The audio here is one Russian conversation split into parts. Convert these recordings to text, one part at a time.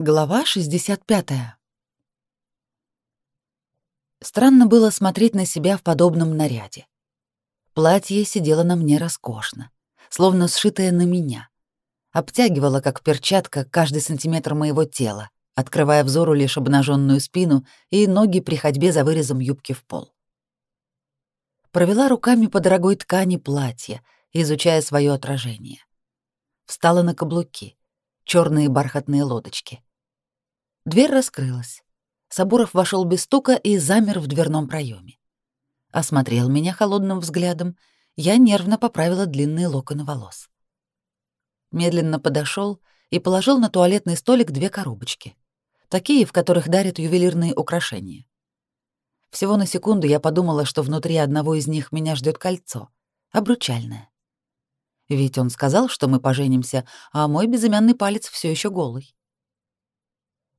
Глава 65. Странно было смотреть на себя в подобном наряде. Платье сидело на мне роскошно, словно сшитое на меня. Обтягивало, как перчатка, каждый сантиметр моего тела, открывая взору лишь обнаженную спину и ноги при ходьбе за вырезом юбки в пол. Провела руками по дорогой ткани платья, изучая свое отражение. Встала на каблуки — черные бархатные лодочки. Дверь раскрылась. Сабуров вошел без стука и замер в дверном проеме. Осмотрел меня холодным взглядом, я нервно поправила длинные локоны волос. Медленно подошел и положил на туалетный столик две коробочки, такие, в которых дарят ювелирные украшения. Всего на секунду я подумала, что внутри одного из них меня ждет кольцо, обручальное. Ведь он сказал, что мы поженимся, а мой безымянный палец все еще голый.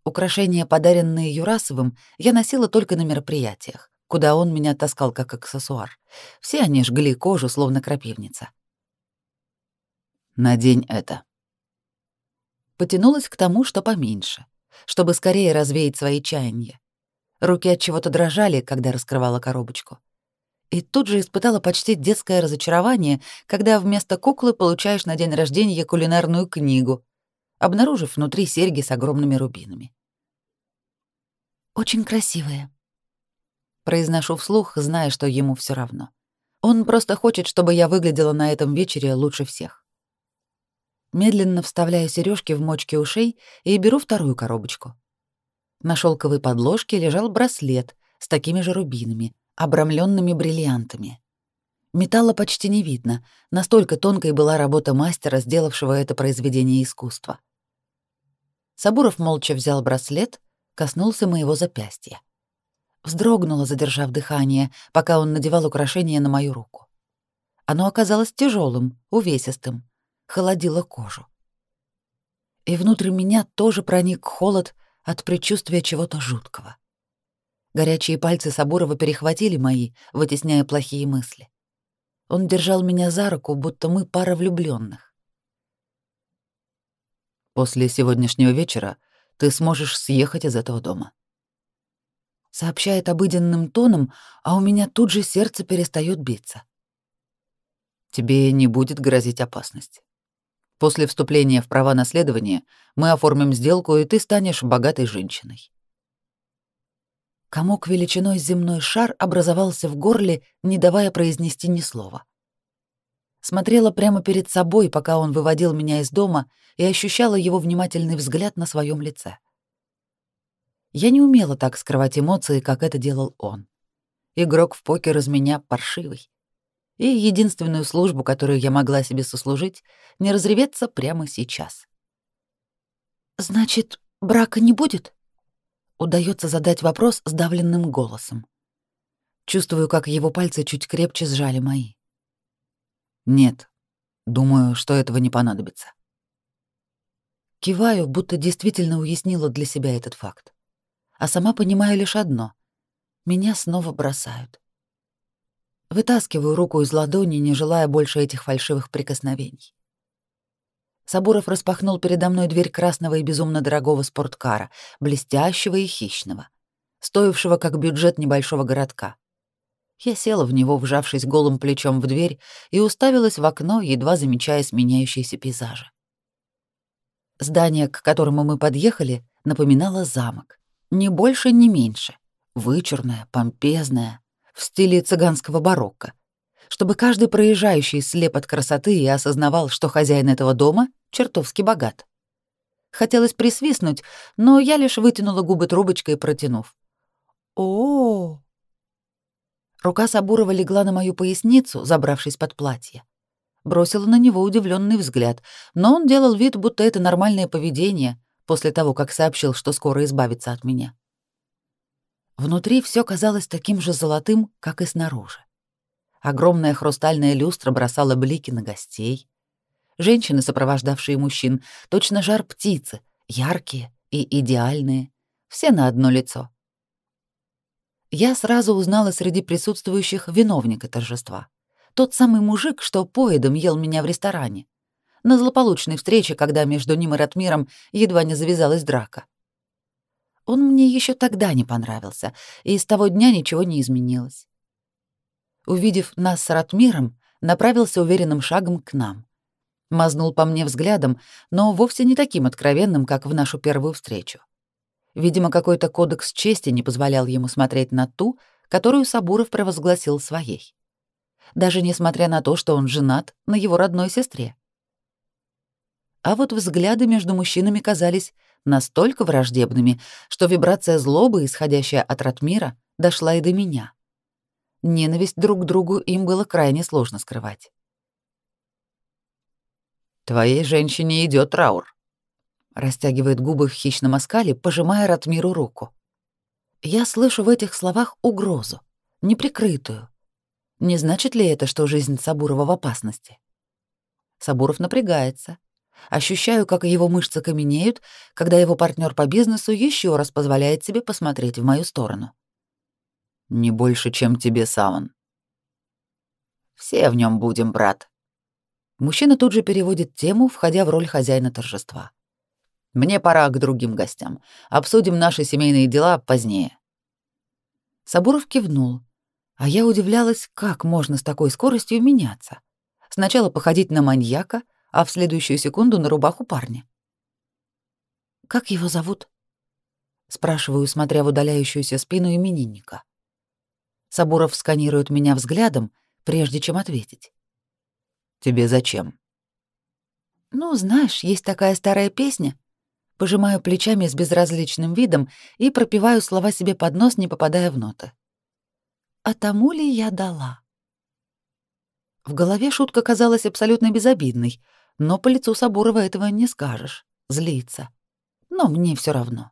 Украшения, подаренные Юрасовым, я носила только на мероприятиях, куда он меня таскал как аксессуар. Все они жгли кожу, словно крапивница. «Надень это». Потянулась к тому, что поменьше, чтобы скорее развеять свои чаяния. Руки от чего-то дрожали, когда раскрывала коробочку и тут же испытала почти детское разочарование, когда вместо куклы получаешь на день рождения кулинарную книгу, обнаружив внутри серьги с огромными рубинами. «Очень красивые», — произношу вслух, зная, что ему все равно. Он просто хочет, чтобы я выглядела на этом вечере лучше всех. Медленно вставляю сережки в мочки ушей и беру вторую коробочку. На шелковой подложке лежал браслет с такими же рубинами — обрамленными бриллиантами. Металла почти не видно, настолько тонкой была работа мастера, сделавшего это произведение искусства. Сабуров молча взял браслет, коснулся моего запястья. Вздрогнула, задержав дыхание, пока он надевал украшение на мою руку. Оно оказалось тяжелым, увесистым, холодило кожу. И внутрь меня тоже проник холод от предчувствия чего-то жуткого. Горячие пальцы Сабурова перехватили мои, вытесняя плохие мысли. Он держал меня за руку, будто мы пара влюбленных. «После сегодняшнего вечера ты сможешь съехать из этого дома», сообщает обыденным тоном, а у меня тут же сердце перестает биться. Тебе не будет грозить опасность. После вступления в права наследования мы оформим сделку, и ты станешь богатой женщиной. Комок величиной земной шар образовался в горле, не давая произнести ни слова. Смотрела прямо перед собой, пока он выводил меня из дома, и ощущала его внимательный взгляд на своем лице. Я не умела так скрывать эмоции, как это делал он. Игрок в покер из меня паршивый. И единственную службу, которую я могла себе сослужить, не разреветься прямо сейчас. «Значит, брака не будет?» Удается задать вопрос сдавленным голосом. Чувствую, как его пальцы чуть крепче сжали мои. Нет, думаю, что этого не понадобится. Киваю, будто действительно уяснила для себя этот факт. А сама понимаю лишь одно — меня снова бросают. Вытаскиваю руку из ладони, не желая больше этих фальшивых прикосновений. Сабуров распахнул передо мной дверь красного и безумно дорогого спорткара, блестящего и хищного, стоившего как бюджет небольшого городка. Я села в него, вжавшись голым плечом в дверь, и уставилась в окно, едва замечая сменяющиеся пейзажи. Здание, к которому мы подъехали, напоминало замок. Ни больше, ни меньше. Вычурное, помпезное, в стиле цыганского барокко — чтобы каждый проезжающий слеп от красоты и осознавал, что хозяин этого дома чертовски богат. Хотелось присвистнуть, но я лишь вытянула губы трубочкой, протянув. о, -о, -о Рука Сабурова легла на мою поясницу, забравшись под платье. Бросила на него удивленный взгляд, но он делал вид, будто это нормальное поведение после того, как сообщил, что скоро избавится от меня. Внутри все казалось таким же золотым, как и снаружи. Огромная хрустальная люстра бросала блики на гостей. Женщины, сопровождавшие мужчин, точно жар птицы, яркие и идеальные, все на одно лицо. Я сразу узнала среди присутствующих виновника торжества. Тот самый мужик, что поедом ел меня в ресторане. на злополучной встрече, когда между ним и Ратмиром едва не завязалась драка. Он мне еще тогда не понравился, и с того дня ничего не изменилось. Увидев нас с Ратмиром, направился уверенным шагом к нам. Мазнул по мне взглядом, но вовсе не таким откровенным, как в нашу первую встречу. Видимо, какой-то кодекс чести не позволял ему смотреть на ту, которую Сабуров провозгласил своей. Даже несмотря на то, что он женат на его родной сестре. А вот взгляды между мужчинами казались настолько враждебными, что вибрация злобы, исходящая от Ратмира, дошла и до меня. Ненависть друг к другу им было крайне сложно скрывать. «Твоей женщине идет траур», — растягивает губы в хищном оскале, пожимая Ратмиру руку. Я слышу в этих словах угрозу, неприкрытую. Не значит ли это, что жизнь Сабурова в опасности? Сабуров напрягается, Ощущаю, как его мышцы каменеют, когда его партнер по бизнесу еще раз позволяет себе посмотреть в мою сторону. Не больше, чем тебе, Саван. Все в нем будем, брат. Мужчина тут же переводит тему, входя в роль хозяина торжества. Мне пора к другим гостям. Обсудим наши семейные дела позднее. Сабуров кивнул, а я удивлялась, как можно с такой скоростью меняться. Сначала походить на маньяка, а в следующую секунду на рубаху парня. «Как его зовут?» — спрашиваю, смотря в удаляющуюся спину именинника. Сабуров сканирует меня взглядом, прежде чем ответить. «Тебе зачем?» «Ну, знаешь, есть такая старая песня». Пожимаю плечами с безразличным видом и пропеваю слова себе под нос, не попадая в ноты. «А тому ли я дала?» В голове шутка казалась абсолютно безобидной, но по лицу Сабурова этого не скажешь. Злится. Но мне все равно.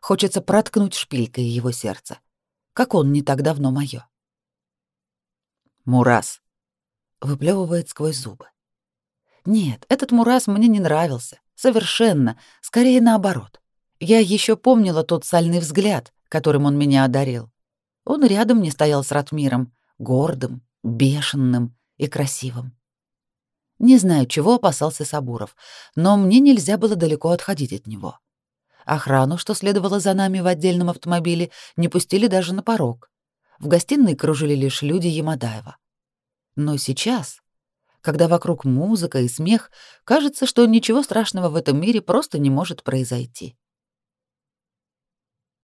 Хочется проткнуть шпилькой его сердце. Как он не так давно моё. «Мурас», — выплевывает сквозь зубы. Нет, этот Мурас мне не нравился. Совершенно. Скорее наоборот. Я еще помнила тот сальный взгляд, которым он меня одарил. Он рядом не стоял с Ратмиром, гордым, бешеным и красивым. Не знаю, чего опасался Сабуров, но мне нельзя было далеко отходить от него. Охрану, что следовало за нами в отдельном автомобиле, не пустили даже на порог. В гостиной кружили лишь люди Ямадаева. Но сейчас, когда вокруг музыка и смех, кажется, что ничего страшного в этом мире просто не может произойти.